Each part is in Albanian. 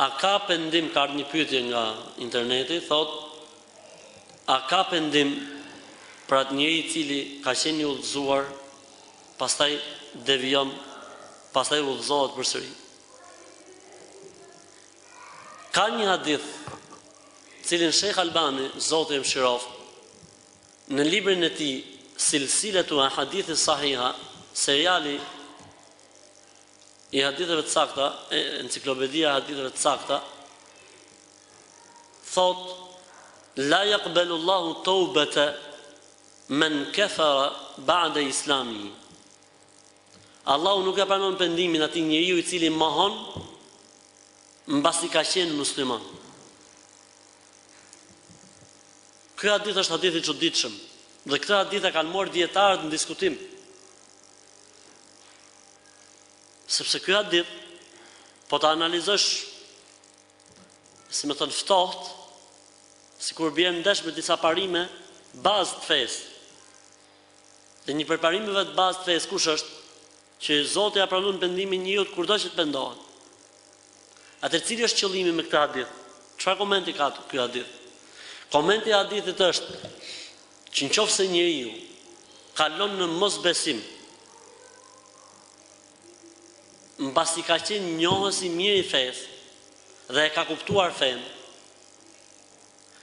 A ka pendim ka ardh një pyetje nga interneti thotë a ka pendim për atë njeri i cili ka qenë i udhëzuar pastaj devijon pastaj udhëzohet përsëri ka një hadith të cilin Shejh Albani Zoti e mëshiroftë në librin e tij Silsiletu Ehadithi Sahiha seriali i haditheve të sakta, Enciklopedia e Haditheve të Sakta thotë La jakbelu Allahu teubete men kefera ba'de islamihi. Allahu nuk e pranon pendimin atij njeriu i cili mohon mbasi ka qenë musliman. Ky hadith është hadith i çuditshëm dhe këtë hadith e kanë marrë dietarët në diskutim. Sepse ky hadith po ta analizosh si me thonë ftohtë, sikur bie ndesh me disa parime bazë të fesë. Dhe një prej parimeve bazë të fesë kush është? Që Zoti ja pranon pendimin njeriut kurdo që të pendohet. Atëherë cili është qëllimi me këtë hadith? Çfarë komenti ka ky hadith? Komenti i hadithit është Që nëqofse njeriu kalon në mosbesim mbasi ka qenë njohës i mirë i fesë dhe e ka kuptuar fenë,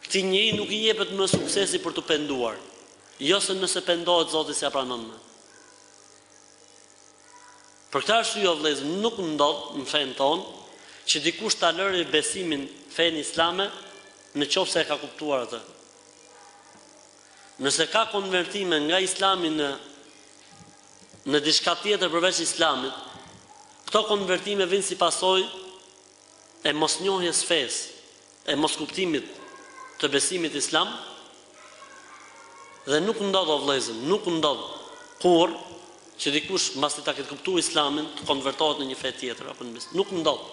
këtij njeriu nuk i jepet më suksesi për t'u penduar, jo se nëse pendohet Zoti s'ia pranon më. Për këtë arsye o vëllezër, nuk ndodh në fenë tonë që dikush ta lërë besimin, fenë islame, nëqofse e ka kuptuar atë. Nëse ka konvertime nga Islami në në diçka tjetër përveç Islamit, këto konvertime vijnë si pasojë e mosnjohjes fesë, e moskuptimit të besimit Islam, dhe nuk ndodh o vëllezër, nuk ndodh kurrë që dikush mbasi ta ketë kuptu Islamin të konvertohet në një fe tjetër apo në nuk ndodh.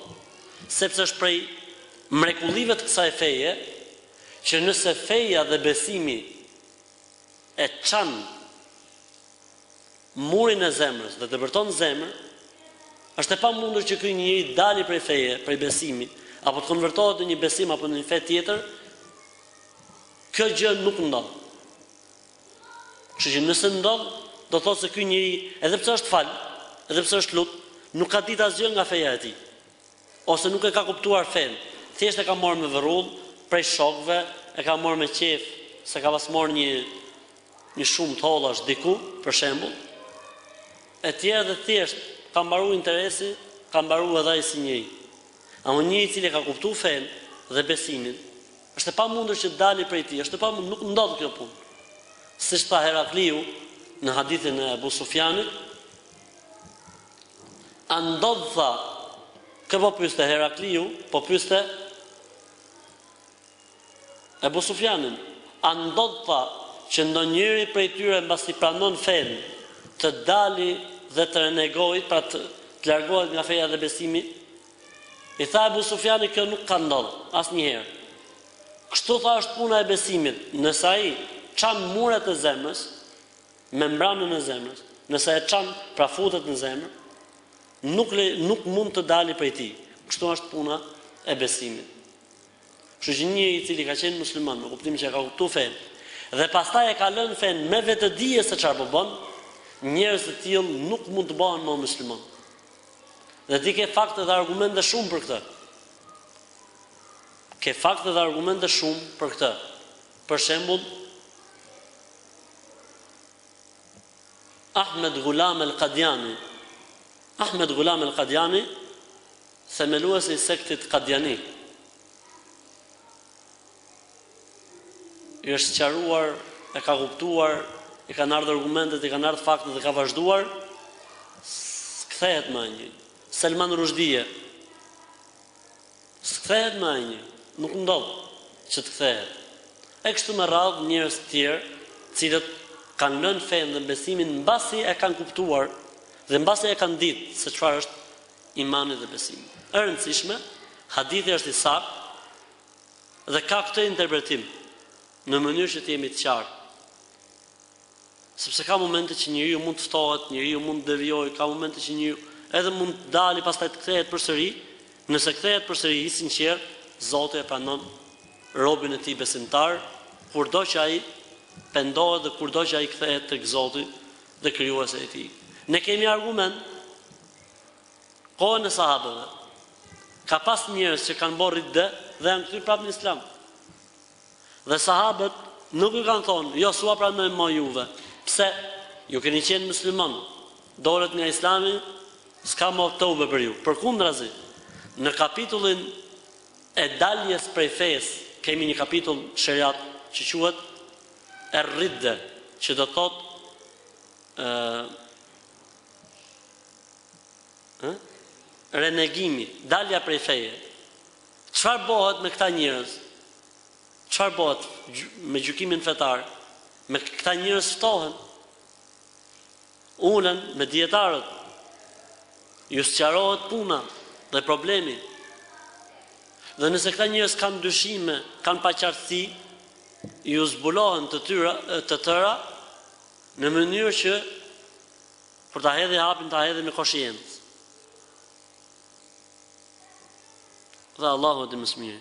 Sepse është prej mrekullive të kësaj feje që nëse feja dhe besimi e çan murin e zemrës dhe depërton zemrën, është e pamundur që ky njeri të dali prej feje, prej besimi, apo të konvertohet në një besim apo në një fe tjetër, kjo gjë nuk ndodh. Kështu që nëse ndodh, do thotë se ky njeri, edhe pse është fal, edhe pse është lut, nuk ka dit asgjë nga feja e tij. Ose nuk e ka kuptuar fenë, thjesht e ka marrë me vrull, prej shokëve, e ka marrë me qejf se ka pas marrë një shumë të hollash diku, për shembull, etj dhe thjesht ka mbaru interesi, ka mbaru edhe ai si njeri. Ama njeri i cili e ka kuptu fenë dhe besimin, është e pamundur që të dali prej tij, është e pamundur, nuk ndodh kjo punë. Siç tha Herakliu në hadithin e Ebu Sufjanit, A ndodh tha, që po pyste Herakliu, po pyste Ebu Sufjanin, a ndodh tha, që ndonjëri prej tyre mbasi pranon fenë, të dali dhe të renegojë, pra të largohet nga feja dhe besimi? I tha Ebu Sufjani, kjo nuk ka ndodh, asnjëherë. Kështu tha është puna e besimit, nëse ai çan muret e zemrës, Membranën e zemrës, nëse e çan, pra futet në zemër, nuk le, nuk mund të dali prej tij. Kështu është puna e besimit. Kështu që njeri i cili ka qenë musliman, me kuptim që e ka kuptuar fenë, dhe pastaj e ka lënë fenë me vetëdije se çfarë po bën, njerëz të tillë nuk mund të bëhen më musliman. Dhe ti ke fakte dhe argumente shumë për këtë. Ke fakte dhe argumente shumë për këtë. Për shembull, Ahmed Ghulam al-Qadiani Ahmed Ghulam al-Qadiani, themeluesi i sektit Qadiani, i është sqaruar, e ka kuptuar, i kanë ardhur argumentet, i kanë ardhur faktet dhe ka vazhduar, s'kthehet më ai. Selman Rushdie. S'kthehet më ai njeri, nuk ndodh që të kthehet. E kështu me radhë njerëz të tjerë të cilët kanë lënë fenë dhe besimin mbasi e kanë kuptuar dhe mbasi e kanë ditë se çfarë është imani dhe besimi. E rëndësishme, hadithi është i saktë dhe ka këtë interpretim në mënyrë që të jemi të qartë. Sepse ka momente që njeriu mund të ftohet, njeriu mund të devijojë, ka momente që njeriu edhe mund të dalë pastaj të kthehet përsëri, nëse kthehet përsëri i sinqert, Zoti e pranon robin e tij besimtar, kurdo që ai pendohet dhe kurdo që ai kthehet tek Zoti dhe krijuesi i tij. Ne kemi argument kohën e sahabëve. Ka pas njerëz që kanë bërë ridde dhe janë kthyer prapë në Islam. Dhe sahabët nuk ju kanë thonë, Jo, s'ua pranojmë më juve. Pse? Ju keni qenë myslimanë. Dolët nga Islami, s'ka më teube për ju. Përkundrazi, në kapitullin e daljes prej fejës, kemi një kapitull në sheriat që quhet Er-Ridde, që do të thotë, ë, ë, renegimi, dalja prej feje. Çfarë bëhet me këta njerëz? Çfarë bëhet me gjykimin fetar? Me këta njerëz ftohen, ulen me dijetarët, ju sqarohet puna dhe problemi. Dhe nëse këta njerëz kanë dyshime, kanë paqartësi, ju zbulohen të, tyra, të tëra në mënyrë që po ta hedhë hapin ta hedhë me koshiencë. dhe Allahu e di më së miri.